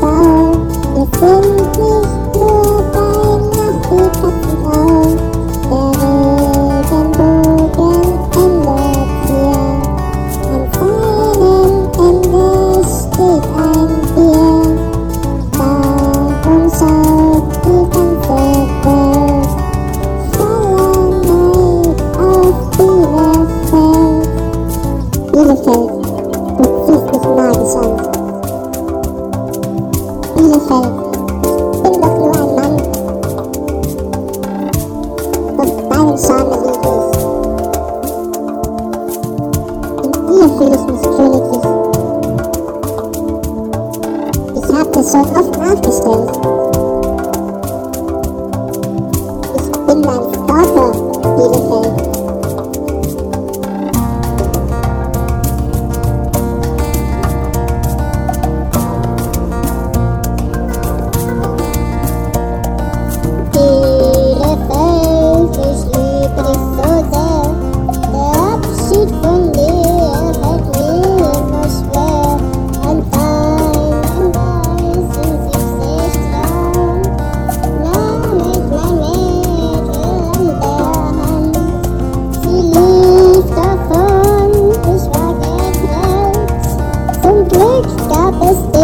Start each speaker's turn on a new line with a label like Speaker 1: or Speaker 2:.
Speaker 1: time is endless. Microsoft auf Grab gestellt. Ich bin mein Vater, Bielefeld. help